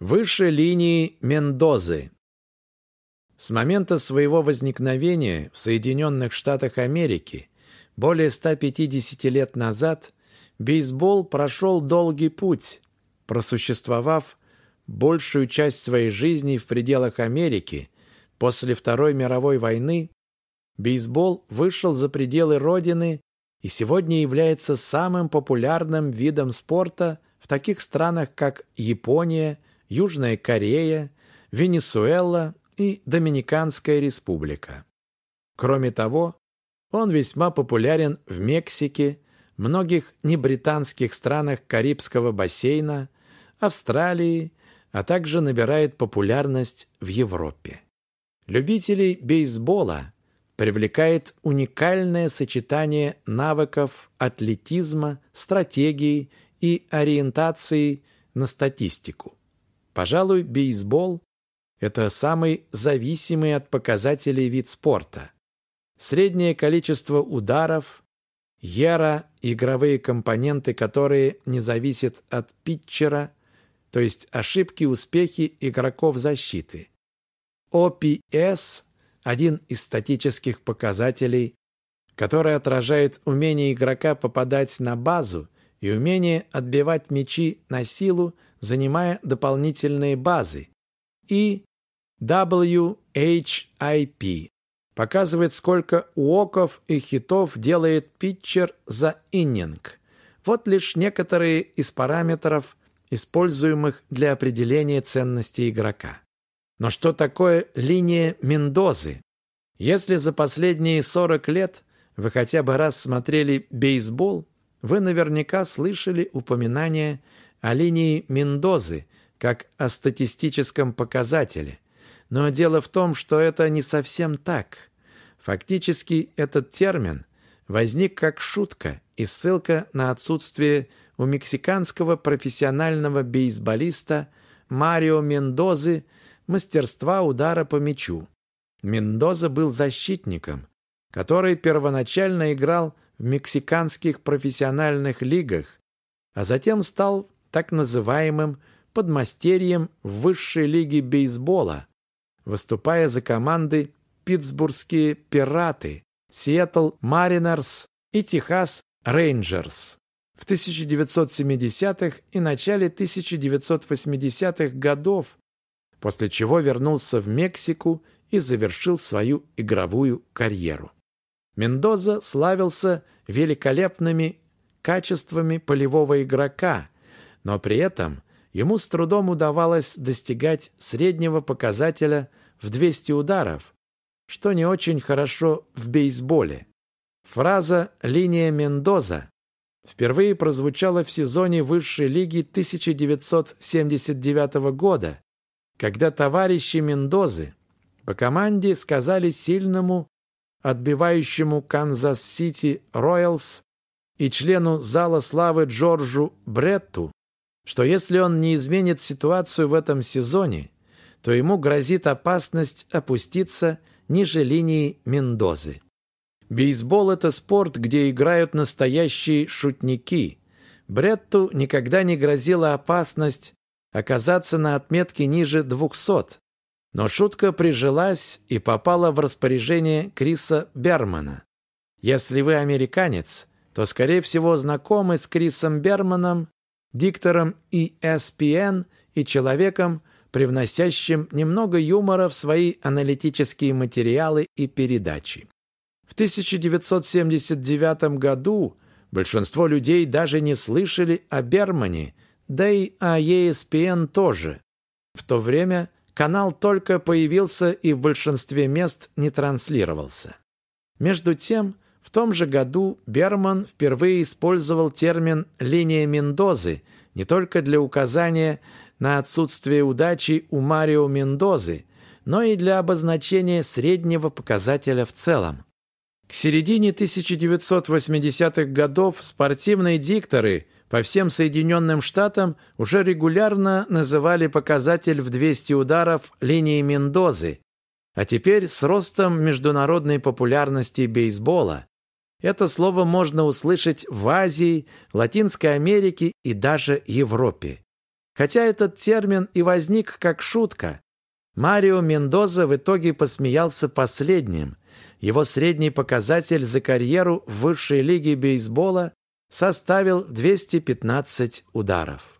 Выше линии Мендозы. С момента своего возникновения в Соединенных Штатах Америки более 150 лет назад бейсбол прошел долгий путь, просуществовав большую часть своей жизни в пределах Америки. После Второй мировой войны бейсбол вышел за пределы родины и сегодня является самым популярным видом спорта в таких странах, как Япония, Южная Корея, Венесуэла и Доминиканская республика. Кроме того, он весьма популярен в Мексике, многих небританских странах Карибского бассейна, Австралии, а также набирает популярность в Европе. Любителей бейсбола привлекает уникальное сочетание навыков атлетизма, стратегии и ориентации на статистику. Пожалуй, бейсбол – это самый зависимый от показателей вид спорта. Среднее количество ударов, яра, игровые компоненты, которые не зависят от питчера, то есть ошибки, успехи игроков защиты. OPS – один из статических показателей, который отражает умение игрока попадать на базу и умение отбивать мячи на силу – занимая дополнительные базы. И WHIP показывает, сколько уоков и хитов делает питчер за иннинг. Вот лишь некоторые из параметров, используемых для определения ценности игрока. Но что такое линия Мендозы? Если за последние 40 лет вы хотя бы раз смотрели бейсбол, вы наверняка слышали упоминание о линии Мендозы как о статистическом показателе. Но дело в том, что это не совсем так. Фактически этот термин возник как шутка и ссылка на отсутствие у мексиканского профессионального бейсболиста Марио Мендозы мастерства удара по мячу. Мендоза был защитником, который первоначально играл в мексиканских профессиональных лигах, а затем стал так называемым подмастерьем высшей лиге бейсбола, выступая за команды Питтсбургские пираты, Сиэтл Маринерс и Техас Рейнджерс. В 1970-х и начале 1980-х годов, после чего вернулся в Мексику и завершил свою игровую карьеру. Мендоза славился великолепными качествами полевого игрока – но при этом ему с трудом удавалось достигать среднего показателя в 200 ударов, что не очень хорошо в бейсболе. Фраза «линия Мендоза» впервые прозвучала в сезоне высшей лиги 1979 года, когда товарищи Мендозы по команде сказали сильному, отбивающему Канзас-Сити Роялс и члену Зала славы Джорджу Бретту, что если он не изменит ситуацию в этом сезоне, то ему грозит опасность опуститься ниже линии Мендозы. Бейсбол – это спорт, где играют настоящие шутники. Бретту никогда не грозила опасность оказаться на отметке ниже 200, но шутка прижилась и попала в распоряжение Криса Бермана. Если вы американец, то, скорее всего, знакомы с Крисом Берманом диктором ESPN и человеком, привносящим немного юмора в свои аналитические материалы и передачи. В 1979 году большинство людей даже не слышали о Бермане, да и о ESPN тоже. В то время канал только появился и в большинстве мест не транслировался. Между тем, в том же году Берман впервые использовал термин «линия Мендозы» не только для указания на отсутствие удачи у Марио Мендозы, но и для обозначения среднего показателя в целом. К середине 1980-х годов спортивные дикторы по всем Соединенным Штатам уже регулярно называли показатель в 200 ударов линией Мендозы, а теперь с ростом международной популярности бейсбола это слово можно услышать в Азии, Латинской Америке и даже Европе. Хотя этот термин и возник как шутка, Марио Мендоза в итоге посмеялся последним. Его средний показатель за карьеру в высшей лиге бейсбола составил 215 ударов.